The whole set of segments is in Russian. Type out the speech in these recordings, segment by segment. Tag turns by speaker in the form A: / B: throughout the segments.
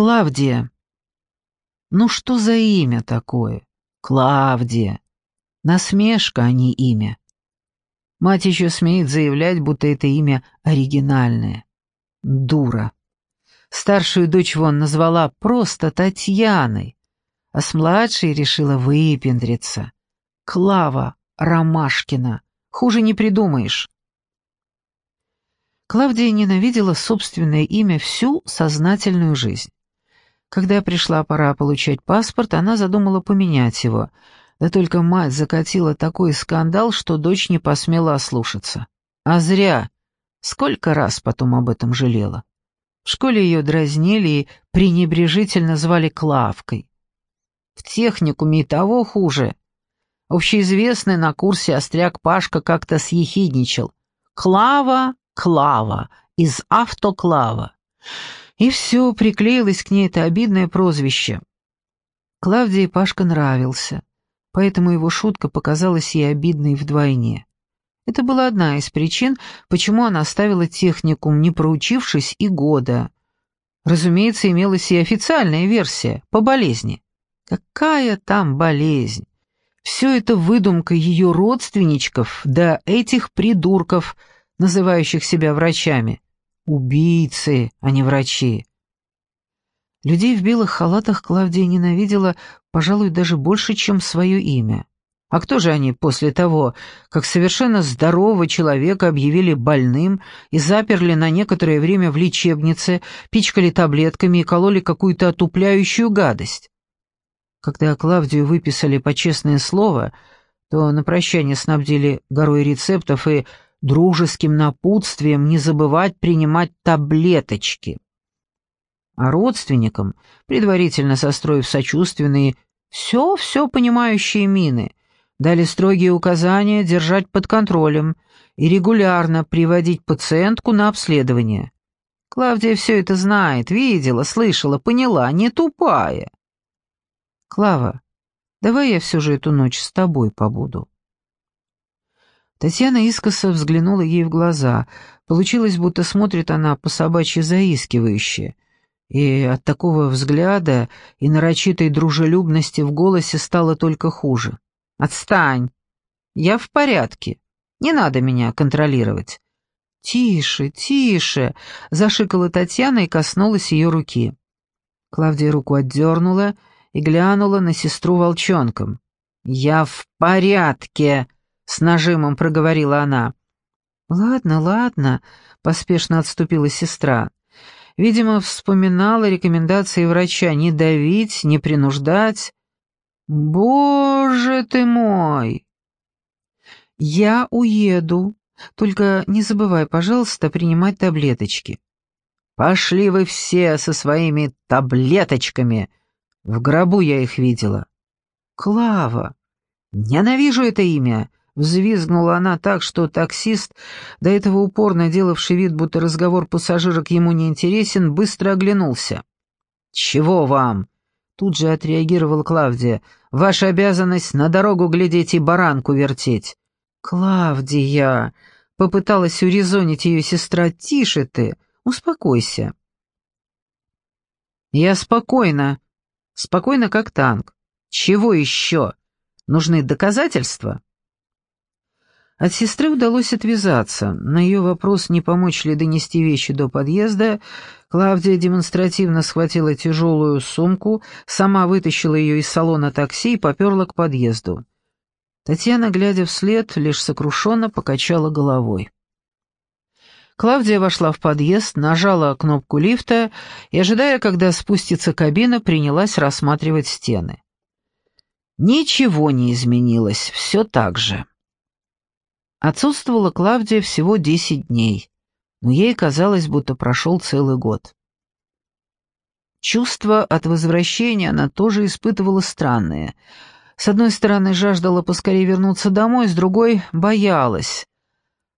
A: Клавдия. Ну что за имя такое? Клавдия. Насмешка, а не имя. Мать еще смеет заявлять, будто это имя оригинальное. Дура. Старшую дочь вон назвала просто Татьяной, а с младшей решила выпендриться. Клава Ромашкина. Хуже не придумаешь. Клавдия ненавидела собственное имя всю сознательную жизнь. Когда пришла пора получать паспорт, она задумала поменять его. Да только мать закатила такой скандал, что дочь не посмела ослушаться. А зря. Сколько раз потом об этом жалела. В школе ее дразнили и пренебрежительно звали Клавкой. В техникуме и того хуже. Общеизвестный на курсе остряк Пашка как-то съехидничал. «Клава, Клава, из автоклава». И все, приклеилось к ней это обидное прозвище. Клавдии Пашка нравился, поэтому его шутка показалась ей обидной вдвойне. Это была одна из причин, почему она оставила техникум, не проучившись и года. Разумеется, имелась и официальная версия, по болезни. Какая там болезнь? Все это выдумка ее родственничков, да этих придурков, называющих себя врачами. Убийцы, а не врачи. Людей в белых халатах Клавдия ненавидела, пожалуй, даже больше, чем свое имя. А кто же они после того, как совершенно здорового человека объявили больным и заперли на некоторое время в лечебнице, пичкали таблетками и кололи какую-то отупляющую гадость? Когда Клавдию выписали по честное слово, то на прощание снабдили горой рецептов и дружеским напутствием не забывать принимать таблеточки. А родственникам, предварительно состроив сочувственные, все-все понимающие мины, дали строгие указания держать под контролем и регулярно приводить пациентку на обследование. Клавдия все это знает, видела, слышала, поняла, не тупая. «Клава, давай я все же эту ночь с тобой побуду». Татьяна искоса взглянула ей в глаза. Получилось, будто смотрит она по собачьи заискивающе. И от такого взгляда и нарочитой дружелюбности в голосе стало только хуже. «Отстань! Я в порядке. Не надо меня контролировать». «Тише, тише!» — зашикала Татьяна и коснулась ее руки. Клавдия руку отдернула и глянула на сестру волчонком. «Я в порядке!» С нажимом проговорила она. «Ладно, ладно», — поспешно отступила сестра. Видимо, вспоминала рекомендации врача не давить, не принуждать. «Боже ты мой!» «Я уеду, только не забывай, пожалуйста, принимать таблеточки». «Пошли вы все со своими таблеточками! В гробу я их видела». «Клава! Ненавижу это имя!» Взвизгнула она так, что таксист, до этого упорно делавший вид, будто разговор пассажирок ему не интересен, быстро оглянулся. «Чего вам?» Тут же отреагировала Клавдия. «Ваша обязанность на дорогу глядеть и баранку вертеть». «Клавдия!» — попыталась урезонить ее сестра. «Тише ты! Успокойся!» «Я спокойно. Спокойно, как танк. Чего еще? Нужны доказательства?» От сестры удалось отвязаться. На ее вопрос, не помочь ли донести вещи до подъезда, Клавдия демонстративно схватила тяжелую сумку, сама вытащила ее из салона такси и поперла к подъезду. Татьяна, глядя вслед, лишь сокрушенно покачала головой. Клавдия вошла в подъезд, нажала кнопку лифта и, ожидая, когда спустится кабина, принялась рассматривать стены. Ничего не изменилось, все так же. Отсутствовала Клавдия всего десять дней, но ей казалось, будто прошел целый год. Чувство от возвращения она тоже испытывала странное. С одной стороны, жаждала поскорее вернуться домой, с другой — боялась.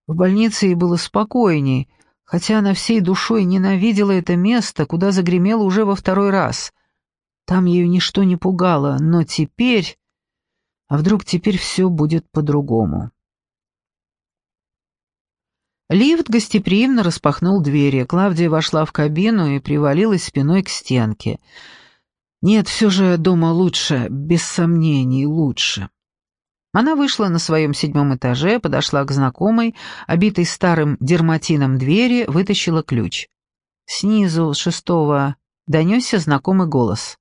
A: В больнице ей было спокойней, хотя она всей душой ненавидела это место, куда загремела уже во второй раз. Там ее ничто не пугало, но теперь... А вдруг теперь все будет по-другому? Лифт гостеприимно распахнул двери. Клавдия вошла в кабину и привалилась спиной к стенке. Нет, все же дома лучше, без сомнений, лучше. Она вышла на своем седьмом этаже, подошла к знакомой, обитой старым дерматином двери, вытащила ключ. Снизу, с шестого, донесся знакомый голос.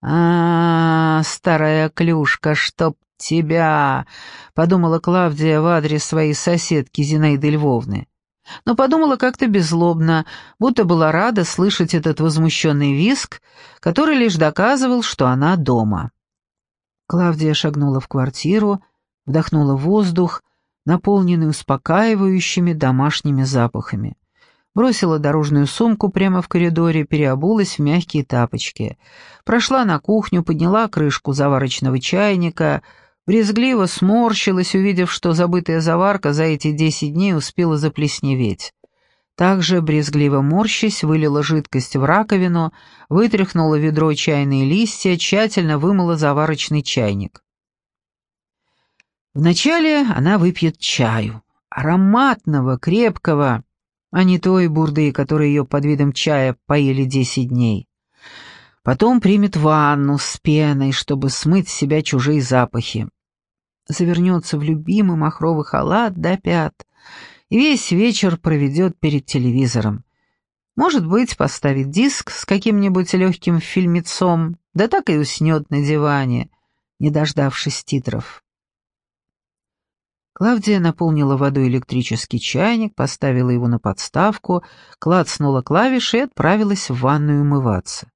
A: а, -а, -а старая клюшка, чтоб тебя!» — подумала Клавдия в адрес своей соседки Зинаиды Львовны. Но подумала как-то беззлобно, будто была рада слышать этот возмущенный виск, который лишь доказывал, что она дома. Клавдия шагнула в квартиру, вдохнула воздух, наполненный успокаивающими домашними запахами. Бросила дорожную сумку прямо в коридоре, переобулась в мягкие тапочки. Прошла на кухню, подняла крышку заварочного чайника, брезгливо сморщилась, увидев, что забытая заварка за эти десять дней успела заплесневеть. Также, брезгливо морщась, вылила жидкость в раковину, вытряхнула ведро чайные листья, тщательно вымыла заварочный чайник. Вначале она выпьет чаю, ароматного, крепкого, а не той бурды, которой ее под видом чая поели десять дней. Потом примет ванну с пеной, чтобы смыть с себя чужие запахи. Завернется в любимый махровый халат до пят — и весь вечер проведет перед телевизором. Может быть, поставит диск с каким-нибудь легким фильмецом, да так и уснет на диване, не дождавшись титров. Клавдия наполнила водой электрический чайник, поставила его на подставку, клацнула клавиши и отправилась в ванную умываться.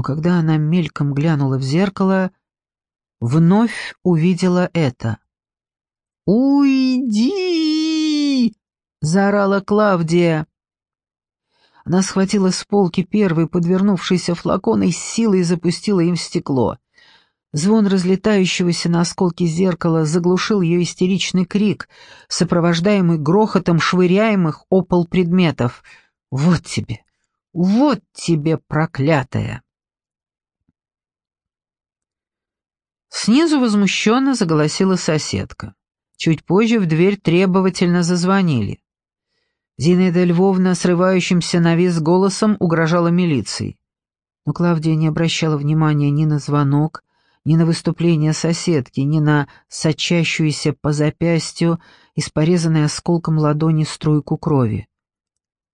A: Но когда она мельком глянула в зеркало, вновь увидела это. «Уйди!» — заорала Клавдия. Она схватила с полки первый подвернувшийся флакон и с силой запустила им в стекло. Звон разлетающегося на осколки зеркала заглушил ее истеричный крик, сопровождаемый грохотом швыряемых о предметов. «Вот тебе! Вот тебе, проклятая!» Снизу возмущенно заголосила соседка. Чуть позже в дверь требовательно зазвонили. Зинаида Львовна срывающимся на вес голосом угрожала милиции. Но Клавдия не обращала внимания ни на звонок, ни на выступление соседки, ни на сочащуюся по запястью из порезанной осколком ладони струйку крови.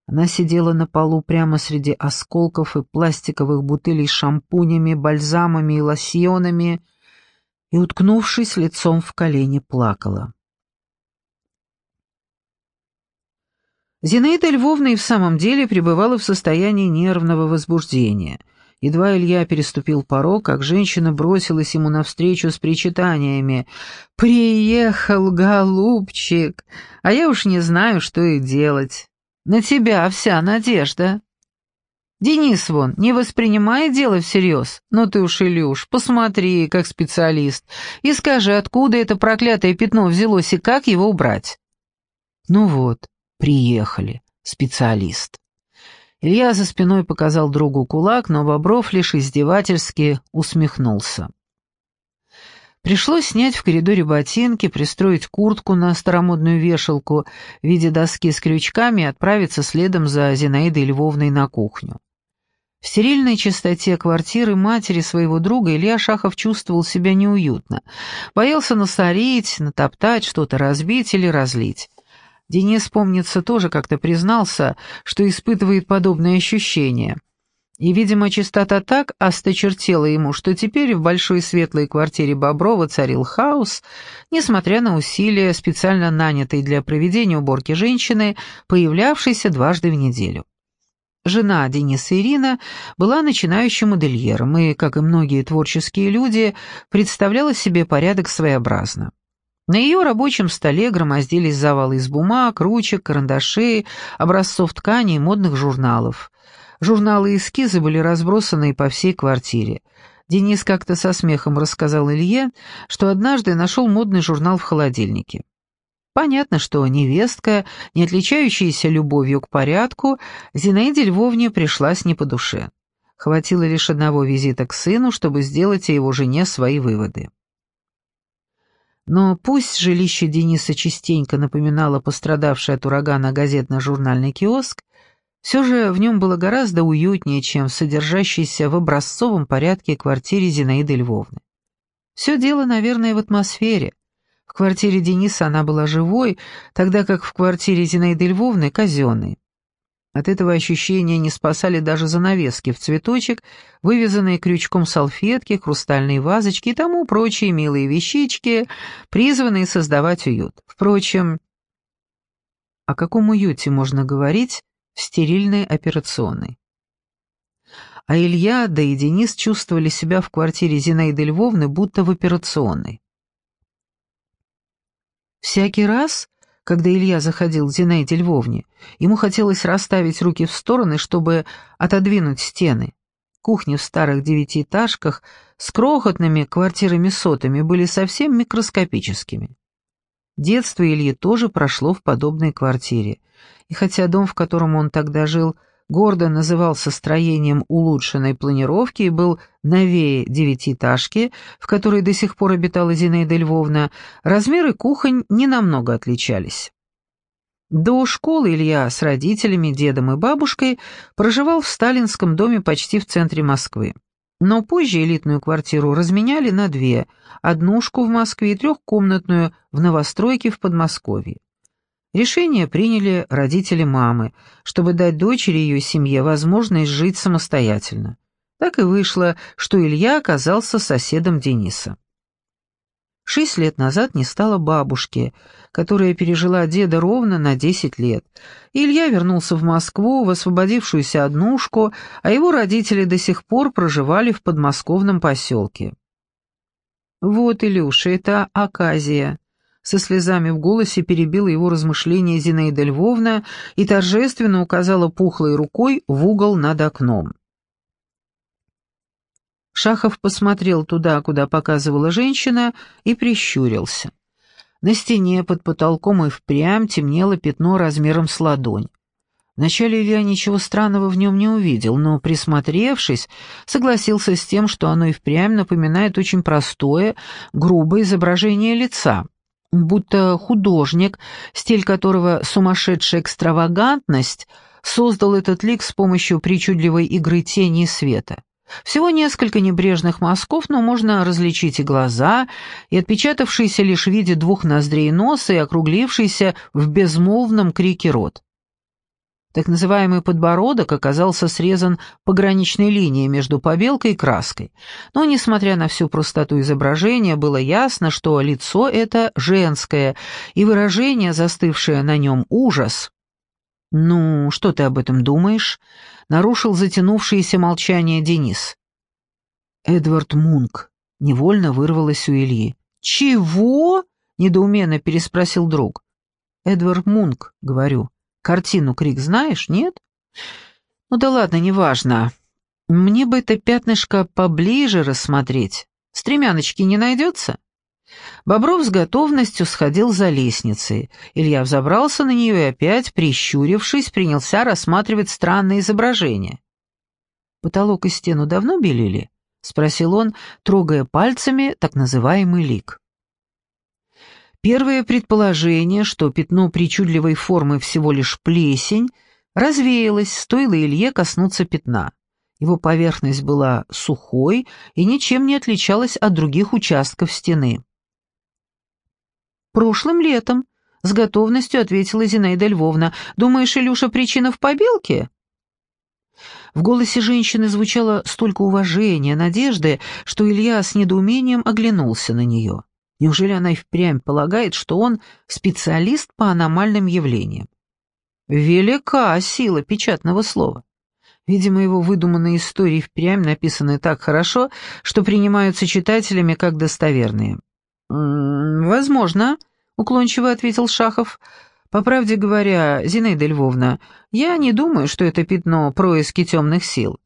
A: Она сидела на полу прямо среди осколков и пластиковых бутылей с шампунями, бальзамами и лосьонами и, уткнувшись лицом в колени, плакала. Зинаида Львовна и в самом деле пребывала в состоянии нервного возбуждения. Едва Илья переступил порог, как женщина бросилась ему навстречу с причитаниями. «Приехал, голубчик! А я уж не знаю, что и делать. На тебя вся надежда!» «Денис вон, не воспринимай дело всерьез. Но ты уж, Илюш, посмотри, как специалист, и скажи, откуда это проклятое пятно взялось и как его убрать». «Ну вот, Приехали. Специалист. Илья за спиной показал другу кулак, но Бобров лишь издевательски усмехнулся. Пришлось снять в коридоре ботинки, пристроить куртку на старомодную вешалку в виде доски с крючками и отправиться следом за Зинаидой Львовной на кухню. В стерильной чистоте квартиры матери своего друга Илья Шахов чувствовал себя неуютно. Боялся насорить, натоптать, что-то разбить или разлить. Денис, помнится, тоже как-то признался, что испытывает подобные ощущения. И, видимо, чистота так осточертела ему, что теперь в большой светлой квартире Боброва царил хаос, несмотря на усилия специально нанятой для проведения уборки женщины, появлявшейся дважды в неделю. Жена Дениса Ирина была начинающим модельером и, как и многие творческие люди, представляла себе порядок своеобразно. На ее рабочем столе громоздились завалы из бумаг, ручек, карандашей, образцов ткани и модных журналов. Журналы и эскизы были разбросаны по всей квартире. Денис как-то со смехом рассказал Илье, что однажды нашел модный журнал в холодильнике. Понятно, что невестка, не отличающаяся любовью к порядку, Зинаиде Львовне пришлась не по душе. Хватило лишь одного визита к сыну, чтобы сделать о его жене свои выводы. Но пусть жилище Дениса частенько напоминало пострадавший от урагана газетно-журнальный киоск, все же в нем было гораздо уютнее, чем в содержащейся в образцовом порядке квартире Зинаиды Львовны. Все дело, наверное, в атмосфере. В квартире Дениса она была живой, тогда как в квартире Зинаиды Львовны — казенной. От этого ощущения не спасали даже занавески в цветочек, вывязанные крючком салфетки, хрустальные вазочки и тому прочие милые вещички, призванные создавать уют. Впрочем, о каком уюте можно говорить в стерильной операционной? А Илья, да и Денис чувствовали себя в квартире Зинаиды Львовны будто в операционной. Всякий раз, когда Илья заходил к Зинаиде Львовне, ему хотелось расставить руки в стороны, чтобы отодвинуть стены. Кухни в старых девятиэтажках с крохотными квартирами-сотами были совсем микроскопическими. Детство Ильи тоже прошло в подобной квартире, и хотя дом, в котором он тогда жил, гордо назывался строением улучшенной планировки и был новее девятиэтажки, в которой до сих пор обитала Зинаида Львовна, размеры кухонь ненамного отличались. До школы Илья с родителями, дедом и бабушкой проживал в сталинском доме почти в центре Москвы. Но позже элитную квартиру разменяли на две, однушку в Москве и трехкомнатную в новостройке в Подмосковье. Решение приняли родители мамы, чтобы дать дочери и ее семье возможность жить самостоятельно. Так и вышло, что Илья оказался соседом Дениса. Шесть лет назад не стало бабушки, которая пережила деда ровно на десять лет. Илья вернулся в Москву, в освободившуюся однушку, а его родители до сих пор проживали в подмосковном поселке. «Вот, Илюша, это Аказия», со слезами в голосе перебила его размышления Зинаида Львовна и торжественно указала пухлой рукой в угол над окном. Шахов посмотрел туда, куда показывала женщина, и прищурился. На стене под потолком и впрямь темнело пятно размером с ладонь. Вначале Илья ничего странного в нем не увидел, но, присмотревшись, согласился с тем, что оно и впрямь напоминает очень простое, грубое изображение лица будто художник, стиль которого сумасшедшая экстравагантность, создал этот лик с помощью причудливой игры тени и света. Всего несколько небрежных мазков, но можно различить и глаза, и отпечатавшийся лишь в виде двух ноздрей носа, и округлившийся в безмолвном крике рот. Так называемый подбородок оказался срезан пограничной линией между побелкой и краской. Но, несмотря на всю простоту изображения, было ясно, что лицо это женское, и выражение, застывшее на нем ужас. «Ну, что ты об этом думаешь?» — нарушил затянувшееся молчание Денис. «Эдвард Мунк», — невольно вырвалось у Ильи. «Чего?» — недоуменно переспросил друг. «Эдвард Мунк», — говорю. Картину «Крик» знаешь, нет? Ну да ладно, неважно. Мне бы это пятнышко поближе рассмотреть. Стремяночки не найдется? Бобров с готовностью сходил за лестницей. Илья взобрался на нее и опять, прищурившись, принялся рассматривать странное изображение. «Потолок и стену давно белили?» — спросил он, трогая пальцами так называемый лик. Первое предположение, что пятно причудливой формы всего лишь плесень, развеялось, стоило Илье коснуться пятна. Его поверхность была сухой и ничем не отличалась от других участков стены. «Прошлым летом», — с готовностью ответила Зинаида Львовна. «Думаешь, Илюша, причина в побелке?» В голосе женщины звучало столько уважения, надежды, что Илья с недоумением оглянулся на нее. Неужели она и впрямь полагает, что он специалист по аномальным явлениям? Велика сила печатного слова. Видимо, его выдуманные истории впрямь написаны так хорошо, что принимаются читателями как достоверные. «Возможно», — уклончиво ответил Шахов. «По правде говоря, Зинаида Львовна, я не думаю, что это пятно происки темных сил.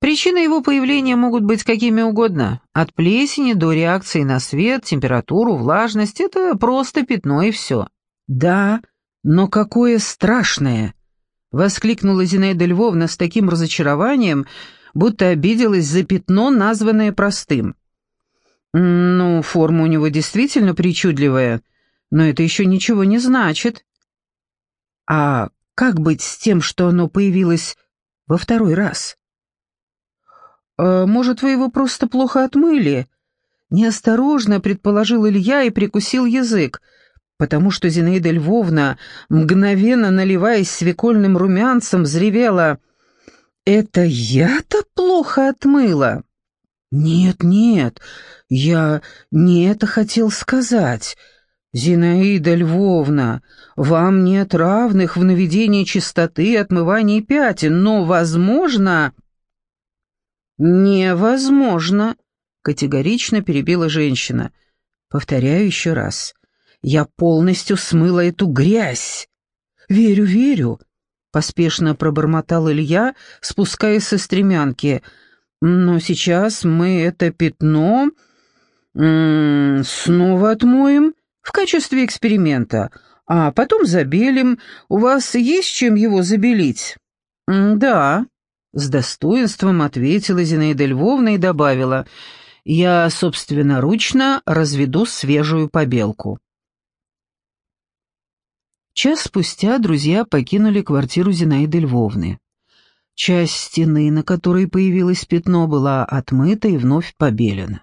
A: Причины его появления могут быть какими угодно, от плесени до реакции на свет, температуру, влажность, это просто пятно и все. «Да, но какое страшное!» — воскликнула Зинаида Львовна с таким разочарованием, будто обиделась за пятно, названное простым. Ну, форма у него действительно причудливая, но это еще ничего не значит. А как быть с тем, что оно появилось во второй раз? «А, «Может, вы его просто плохо отмыли?» Неосторожно предположил Илья и прикусил язык, потому что Зинаида Львовна, мгновенно наливаясь свекольным румянцем, взревела «Это я-то плохо отмыла?» «Нет, нет, я не это хотел сказать. Зинаида Львовна, вам нет равных в наведении чистоты и отмывании пятен, но, возможно...» «Невозможно», — категорично перебила женщина. «Повторяю еще раз. Я полностью смыла эту грязь». «Верю, верю», — поспешно пробормотал Илья, спускаясь со стремянки. «Но сейчас мы это пятно м -м, снова отмоем в качестве эксперимента, а потом забелим. У вас есть чем его забелить?» «Да», с достоинством ответила Зинаида Львовна и добавила, «Я собственноручно разведу свежую побелку». Час спустя друзья покинули квартиру Зинаиды Львовны. Часть стены, на которой появилось пятно, была отмыта и вновь побелена.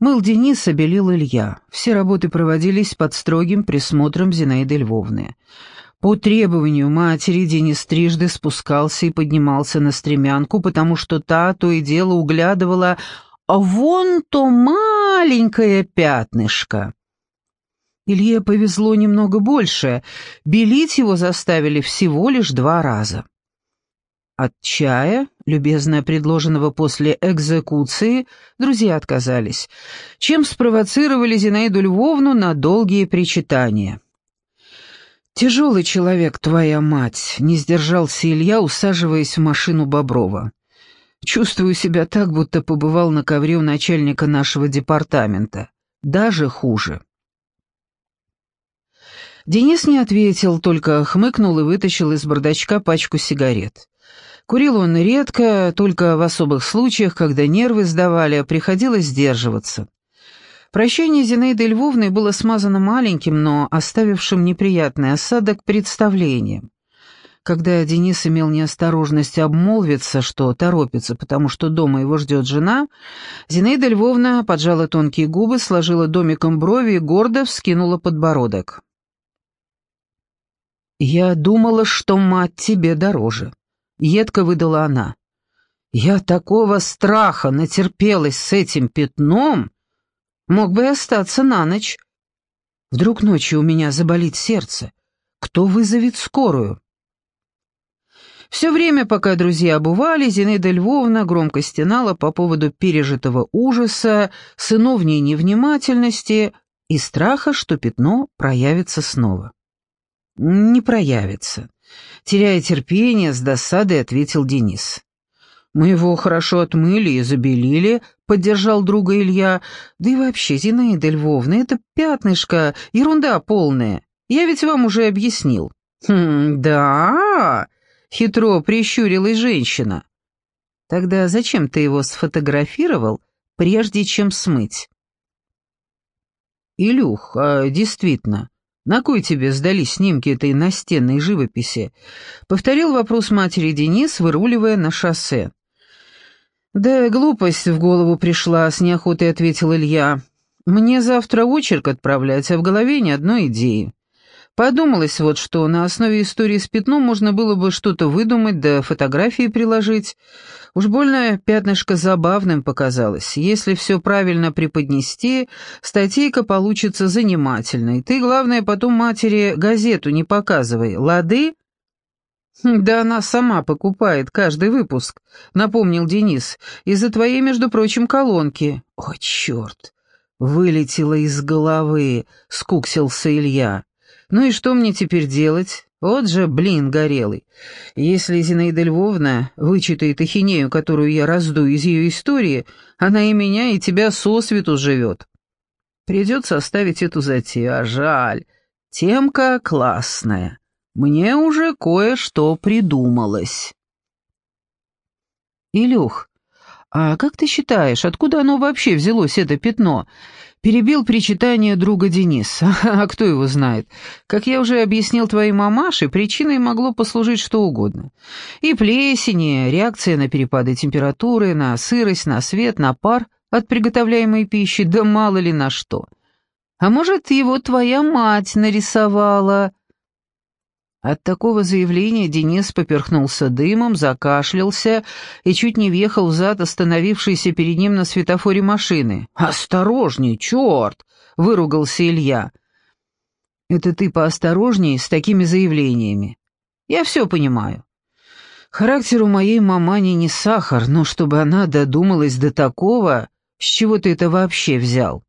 A: Мыл Денис, обелил Илья. Все работы проводились под строгим присмотром Зинаиды Львовны. По требованию матери Денис трижды спускался и поднимался на стремянку, потому что та то и дело углядывала «А вон то маленькое пятнышко». Илье повезло немного больше, белить его заставили всего лишь два раза. От чая, любезно предложенного после экзекуции, друзья отказались, чем спровоцировали Зинаиду Львовну на долгие причитания. «Тяжелый человек, твоя мать», — не сдержался Илья, усаживаясь в машину Боброва. «Чувствую себя так, будто побывал на ковре у начальника нашего департамента. Даже хуже». Денис не ответил, только хмыкнул и вытащил из бардачка пачку сигарет. Курил он редко, только в особых случаях, когда нервы сдавали, а приходилось сдерживаться. Прощание Зинаиды Львовны было смазано маленьким, но оставившим неприятный осадок представлением. Когда Денис имел неосторожность обмолвиться, что торопится, потому что дома его ждет жена, Зинаида Львовна поджала тонкие губы, сложила домиком брови и гордо вскинула подбородок. «Я думала, что мать тебе дороже», — едко выдала она. «Я такого страха натерпелась с этим пятном!» Мог бы и остаться на ночь. Вдруг ночью у меня заболит сердце. Кто вызовет скорую? Все время, пока друзья обували, Зинаида Львовна громко стенала по поводу пережитого ужаса, сыновней невнимательности и страха, что пятно проявится снова. «Не проявится», — теряя терпение, с досадой ответил Денис. «Мы его хорошо отмыли и забелили», — поддержал друга Илья. «Да и вообще, Зинаида Львовна, это пятнышко, ерунда полная. Я ведь вам уже объяснил». «Хм, да?» — хитро прищурилась женщина. «Тогда зачем ты его сфотографировал, прежде чем смыть?» «Илюх, а действительно, на кой тебе сдались снимки этой настенной живописи?» — повторил вопрос матери Денис, выруливая на шоссе. «Да глупость в голову пришла», — с неохотой ответил Илья. «Мне завтра очерк отправлять, а в голове ни одной идеи. Подумалось вот, что на основе истории с пятном можно было бы что-то выдумать, да фотографии приложить. Уж больно пятнышко забавным показалось. Если все правильно преподнести, статейка получится занимательной. Ты, главное, потом матери газету не показывай, лады?» «Да она сама покупает каждый выпуск», — напомнил Денис, — «из-за твоей, между прочим, колонки». «О, черт!» — вылетело из головы, — скуксился Илья. «Ну и что мне теперь делать? Вот же, блин, горелый. Если Зинаида Львовна вычитает ахинею, которую я раздую из ее истории, она и меня, и тебя сосвету живет. Придется оставить эту затею, а жаль. Темка классная». Мне уже кое-что придумалось. Илюх, «А как ты считаешь, откуда оно вообще взялось, это пятно?» Перебил причитание друга Денис. А кто его знает? Как я уже объяснил твоей мамаше, причиной могло послужить что угодно. И плесени, реакция на перепады температуры, на сырость, на свет, на пар от приготовляемой пищи, да мало ли на что. А может, его твоя мать нарисовала? От такого заявления Денис поперхнулся дымом, закашлялся и чуть не въехал в зад остановившейся перед ним на светофоре машины. «Осторожней, черт!» — выругался Илья. «Это ты поосторожней с такими заявлениями. Я все понимаю. Характер у моей мамани не сахар, но чтобы она додумалась до такого, с чего ты это вообще взял?»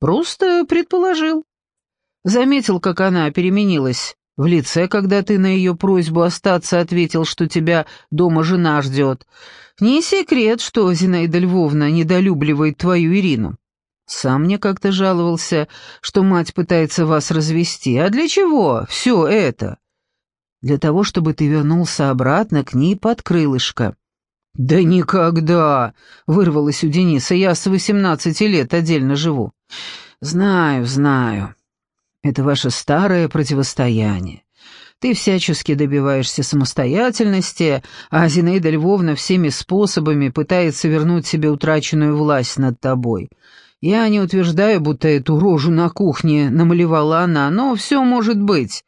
A: «Просто предположил», Заметил, как она переменилась в лице, когда ты на ее просьбу остаться ответил, что тебя дома жена ждет. Не секрет, что Зинаида Львовна недолюбливает твою Ирину. Сам мне как-то жаловался, что мать пытается вас развести. А для чего все это? Для того, чтобы ты вернулся обратно к ней под крылышко. «Да никогда!» — вырвалось у Дениса. «Я с восемнадцати лет отдельно живу». «Знаю, знаю. Это ваше старое противостояние. Ты всячески добиваешься самостоятельности, а Зинаида Львовна всеми способами пытается вернуть себе утраченную власть над тобой. Я не утверждаю, будто эту рожу на кухне намалевала она, но все может быть.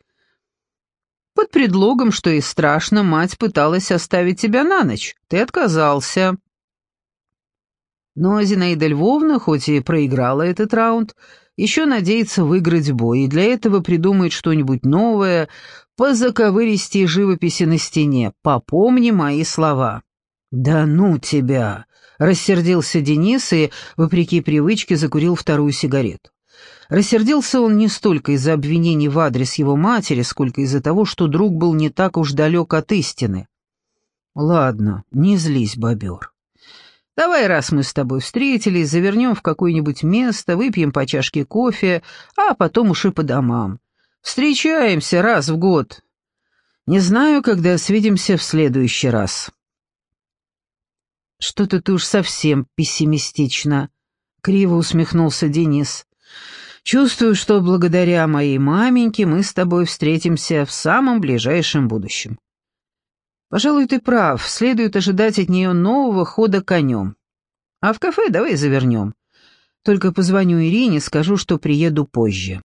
A: Под предлогом, что и страшно, мать пыталась оставить тебя на ночь. Ты отказался. Но Зинаида Львовна, хоть и проиграла этот раунд, еще надеется выиграть бой, и для этого придумает что-нибудь новое по живописи на стене. Попомни мои слова». «Да ну тебя!» — рассердился Денис и, вопреки привычке, закурил вторую сигарету. Рассердился он не столько из-за обвинений в адрес его матери, сколько из-за того, что друг был не так уж далек от истины. «Ладно, не злись, бобер. Давай, раз мы с тобой встретились, завернем в какое-нибудь место, выпьем по чашке кофе, а потом уж и по домам. Встречаемся раз в год. Не знаю, когда свидимся в следующий раз. Что-то ты уж совсем пессимистично, криво усмехнулся Денис. Чувствую, что благодаря моей маменьке мы с тобой встретимся в самом ближайшем будущем. Пожалуй, ты прав, следует ожидать от нее нового хода конем. А в кафе давай завернем. Только позвоню Ирине, скажу, что приеду позже.